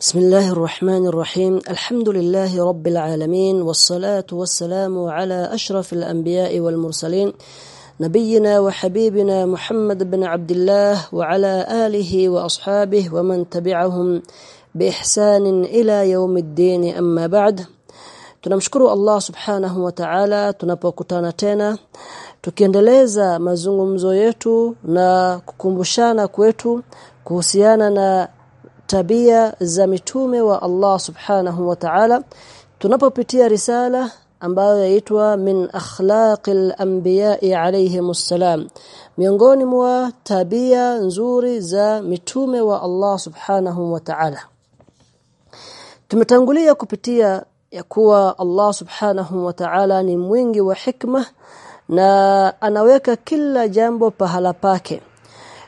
بسم الله الرحمن الرحيم الحمد لله رب العالمين والصلاة والسلام على أشرف الأنبياء والمرسلين نبينا وحبيبنا محمد بن عبد الله وعلى آله وأصحابه ومن تبعهم بإحسان إلى يوم الدين أما بعد tunamshukuru Allah subhanahu wa ta'ala tunapokutana tena. Tukiendeleza mazungumzo yetu na kukumbushana kwetu kuhusiana na tabia za mitume wa Allah subhanahu wa ta'ala tunapopitia risala ambayo yaitwa min akhlaqil anbiya'i alayhimus salam miongoni mwa tabia nzuri za mitume wa Allah subhanahu wa ta'ala. Tumetangulia kupitia ya kuwa Allah subhanahu wa ta'ala ni mwingi wa hikma na anaweka kila jambo pahala pake.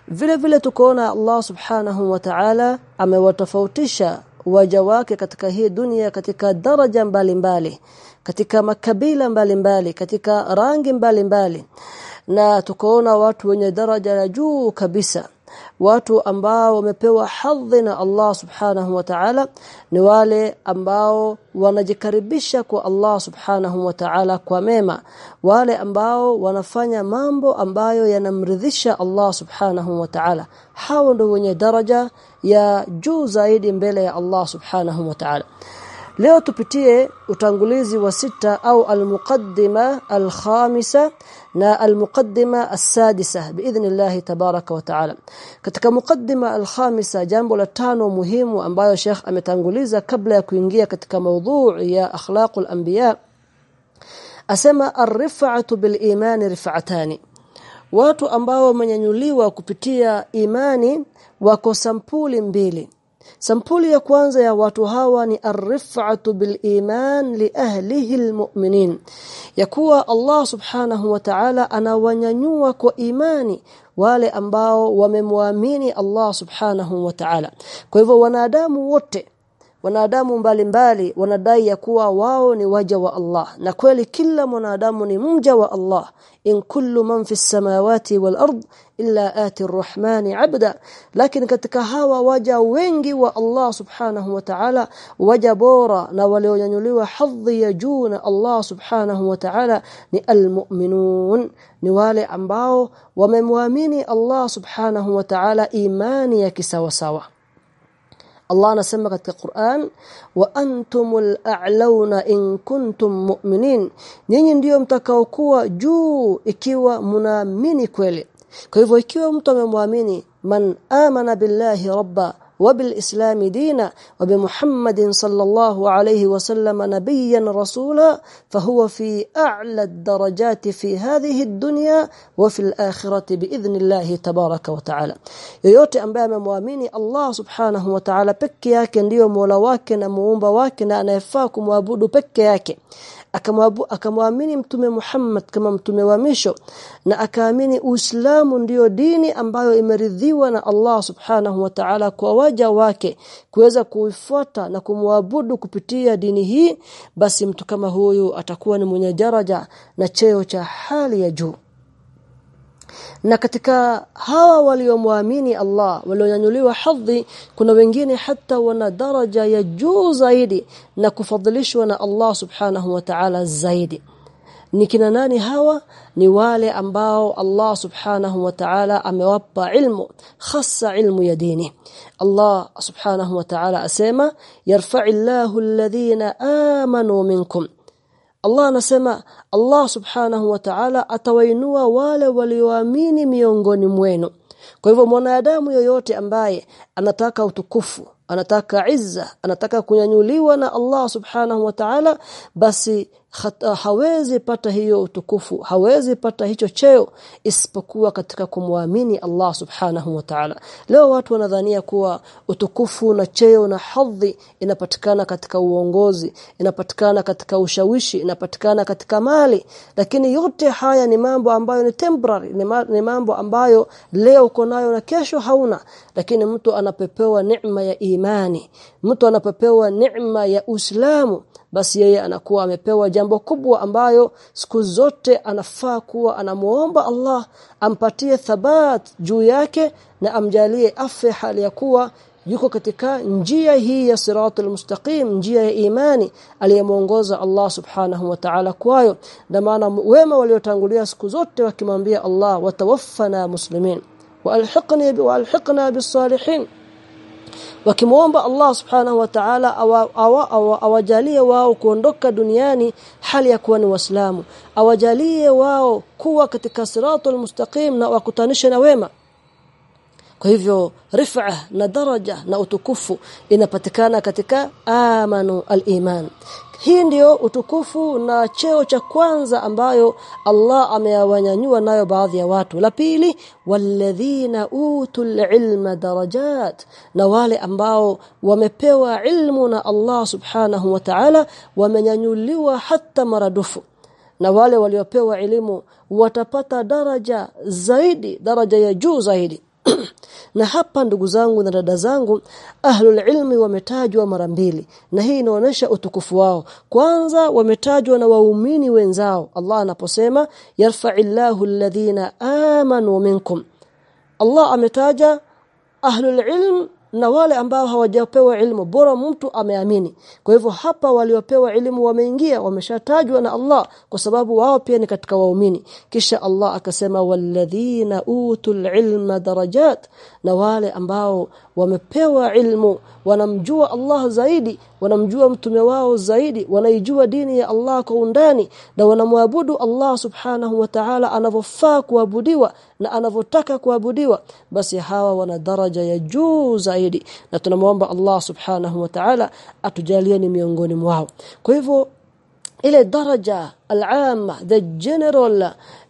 Vile vile tukoona Allah subhanahu wa ta'ala amewatofautisha waja wake katika hii dunia katika daraja mbalimbali mbali, katika makabila mbalimbali mbali, katika rangi mbalimbali mbali. na tukoona watu wenye daraja la juu kabisa watu ambao wamepewa hadhi na Allah subhanahu wa ta'ala ni wale ambao wanajikaribisha kwa Allah subhanahu wa ta'ala kwa mema. Wale ambao wanafanya mambo ambayo yanamridhisha Allah subhanahu wa ta'ala. Hao ndio wenye daraja ya juu zaidi mbele ya Allah subhanahu wa ta'ala Leo tupitie utangulizi wa sita au almuqaddima alkhamisa na almuqaddima as-sadisa biidhnillah tabaraka wa taala. Katika muqaddima alkhamisa jambo la tano muhimu ambayo Sheikh ametanguliza kabla ya kuingia katika maudhu ya akhlaqul anbiya asema ar-rif'atu bil iman rif'atani. Watu ambao wamenyanyuliwa kupitia imani wako sampuli mbili. Sampuli ya kwanza ya watu hawa ni ar-rif'atu bil iman li ahlihi almu'minin. Ya kuwa Allah subhanahu wa ta'ala anawanyanyua kwa imani wale ambao wamemwamini Allah subhanahu wa ta'ala. Kwa hivyo wanadamu wote wanadamu mbalimbali wanadai ya kuwa wao ni waja wa Allah. Na kweli kila mwanadamu ni mja wa Allah. In kullu man fi samawati wal ard illa ati arrahmani abda. Lakini katika hawa waja wengi wa Allah subhanahu wa ta'ala waja bora na walionyanyuliwa hadhi ya juu na Allah subhanahu wa ta'ala ni almu'minun. Ni wale ambao wamemwamini Allah subhanahu wa ta'ala imani ya kisawasawa Allah anasema katika Qur'an wa antumul a'launa in kuntum mu'minin. Nyinyi ndiyo mtakaokuwa juu ikiwa mnaamini kweli. Kwa hivyo ikiwa mtu amemwamini man amana billahi rabba وبالإسلام دينا وبمحمد صلى الله عليه وسلم نبيا رسولا فهو في أعلى الدرجات في هذه الدنيا وفي الآخرة بإذن الله تبارك وتعالى yoyote ambaye amemwamini Allah subhanahu wa ta'ala peke yake ndiyo mola wake na muumba wake na anayefaa kumwabudu peke yake akamwamini mtume Muhammad kama mtume wa misho na akaamini Uislamu ndiyo dini ambayo imeridhiwa na Allah Subhanahu wa Ta'ala kwa waja wake kuweza kuifuata na kumwabudu kupitia dini hii basi mtu kama huyu atakuwa ni mwenye daraja na cheo cha hali ya juu. Na katika hawa waliomwamini Allah walionyanyuliwa hadhi kuna wengine hata wana daraja ya juu zaidi na kufadhilishwa na Allah subhanahu wa ta'ala zaidi ni kina nani hawa? Ni wale ambao Allah subhanahu wa ta'ala amewapa ilmu hasa ilmu ya dini. Allah subhanahu wa ta'ala asema yarfa'illahu alladhina amanu minkum. Allah anasema Allah subhanahu wa ta'ala atawainua wale walioamini miongoni mwenu. Kwa hivyo mwanadamu yoyote ambaye anataka utukufu, anataka izza, anataka kunyanyuliwa na Allah subhanahu wa ta'ala basi hawezi pata hiyo utukufu hawezi pata hicho cheo isipokuwa katika kumwamini Allah subhanahu wa ta'ala. Leo watu wanadhania kuwa utukufu na cheo na hadhi inapatikana katika uongozi inapatikana katika ushawishi inapatikana katika mali. Lakini yote haya ni mambo ambayo ni temporary ni mambo ambayo leo uko nayo na kesho hauna. Lakini mtu anapepewa neema ya imani mtu anapepewa neema ya Uislamu basi yeye anakuwa amepewa jambo kubwa ambayo siku zote anafaa kuwa anamuomba Allah ampatie thabat juu yake na amjalie afe hali ya kuwa yuko katika njia hii ya siratul mustaqim njia ya imani aliyemuongoza Allah subhanahu wa ta'ala kwayo. Na maana wema waliotangulia siku zote wakimwambia Allah watawaffana muslimin walhiqni walhiqna bis-salihin wakimuomba Allah subhanahu wa ta'ala awajalie awa, awa wao kuondoka duniani hali ya kuwa ni waislamu. Awajalie wao kuwa katika siratul mustaqim na wakutanishe na wema. Kwa hivyo rif'a na daraja na utukufu inapatikana katika amanu al-iman hii ndiyo utukufu na cheo cha kwanza ambayo Allah ameyawanyanyua nayo baadhi ya watu. La pili walladhina utul ilma darajat na wale ambao wamepewa ilmu na Allah subhanahu wa ta'ala wamenyanyuliwa hata maradufu. Na wale waliopewa elimu watapata daraja zaidi daraja ya juu zaidi na hapa ndugu zangu na dada zangu ahlul ilmi wametajwa mara mbili na hii inaonyesha utukufu wao. Kwanza wametajwa na waumini wenzao. Allah anaposema yarfa'illahu alladhina amanu minkum. Allah ametaja ahlul ilm na wale ambao hawajapewa ilmu bora mtu ameamini. Kwa hivyo hapa waliopewa elimu wameingia wameshatajwa na Allah kwa sababu wao pia ni katika waumini. Kisha Allah akasema walladhina utul ilma darajat na wale ambao wamepewa ilmu wanamjua Allah zaidi wanamjua mtume wao zaidi wanaijua dini ya Allah kwa undani na wanamwabudu Allah subhanahu wa ta'ala anavyofaa kuabudiwa na anavotaka kuabudiwa basi hawa wana daraja ya juu zaidi. Na tunamwomba Allah subhanahu wa ta'ala atujalie ni miongoni mwao. Kwa hivyo ile daraja al-amma the general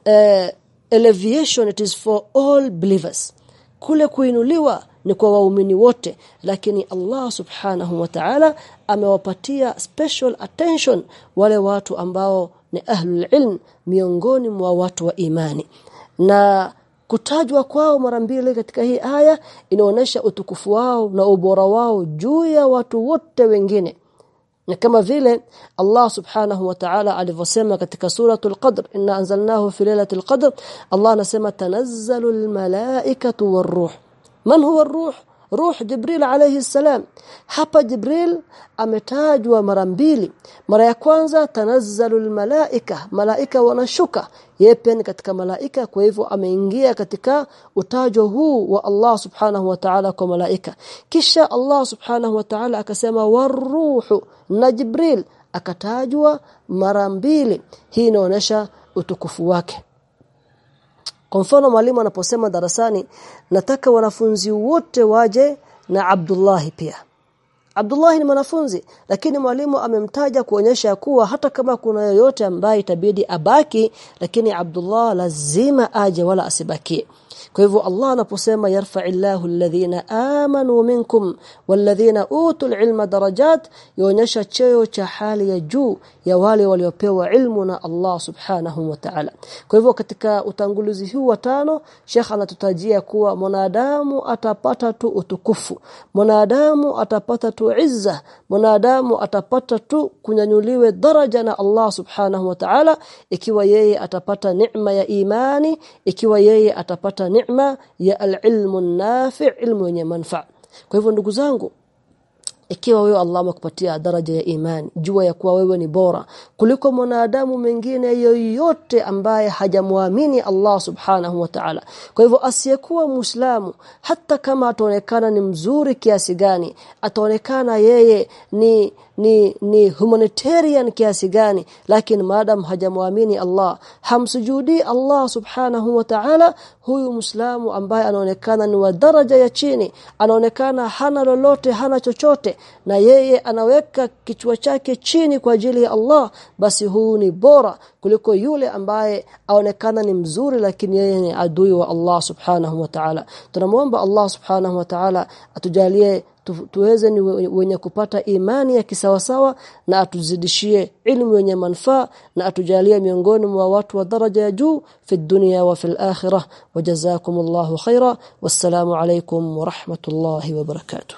uh, elevation it is for all believers. Kule kuinuliwa ni kwa waumini wote lakini Allah subhanahu wa ta'ala amewapatia special attention wale watu ambao ni ahlul ilm miongoni mwa watu wa imani. Na kutajwa kwao mara mbili katika hii aya inaonesha utukufu wao na ubora wao juu ya watu wote wengine. Na kama vile Allah subhanahu wa ta'ala alivyosema katika suratul qadr inna anzalnahu fi lailatul qadr Allah anasema tanazzalul malaikatu waruh man huwa ar-ruh ruh jibril alayhi salam hapa jibril ametajwa mara mbili. Mara ya kwanza tanazzalul malaika malaika wanashuka. Ni katika malaika kwa hivyo ameingia katika utajo huu wa Allah subhanahu wa ta'ala kwa malaika. Kisha Allah subhanahu wa ta'ala akasema waruhu na jibril akatajwa mara mbili. Hii inaonyesha utukufu wake kwa mfano mwalimu anaposema darasani nataka wanafunzi wote waje na abdullahi pia Abdullah ni mwanafunzi lakini mwalimu amemtaja kuonyesha kuwa hata kama kuna yoyote ambaye itabidi abaki lakini Abdullah lazima aje wala asibaki. kwa hivyo Allah anaposema yarfa'illahu alladhina amanu minkum walladhina utul ilma darajat yaonyesha cheo cha hali ya juu ya wale waliopewa ilmu na Allah subhanahu wa ta'ala kwa hivyo katika utangulizi huu wa tano Sheikh anatutajia kuwa mwanadamu atapata tu utukufu mwanadamu atapata tu izza mwanadamu atapata tu kunyanyuliwe daraja na Allah subhanahu wa ta'ala ikiwa yeye atapata neema ya imani ikiwa yeye atapata neema ya al-ilmu nafi' ilmu yenye manfa. Kwa hivyo ndugu zangu ikiwa wewe Allah amekupatia daraja ya imani jua ya kuwa wewe ni bora kuliko mwanadamu mwingine yoyote ambaye hajamwamini Allah subhanahu wa ta'ala. Kwa hivyo asiyekuwa muislamu hata kama ataonekana ni mzuri kiasi gani ataonekana yeye ni ni ni humanitarian kiasi gani? Lakini maadam hajamwamini Allah. Hamsujudi Allah subhanahu wa ta'ala. Huyu muislamu ambaye anaonekana ni wa daraja ya chini anaonekana hana lolote hana chochote na yeye anaweka kichwa chake chini kwa ajili ya Allah basi huu ni bora kuliko yule ambaye aonekana ni mzuri lakini yeye ni adui wa Allah subhanahu wa ta'ala. Tunamwomba Allah subhanahu wa ta'ala atujalie tu, tuweze ni wenye kupata imani ya kisawasawa na atuzidishie ilmu yenye manufaa na atujalie miongoni mwa watu wa daraja ya juu fi dunya wa fil akhirah. Wajazakumullahu khaira wassalamu alaykum wa rahmatullahi wa barakatuh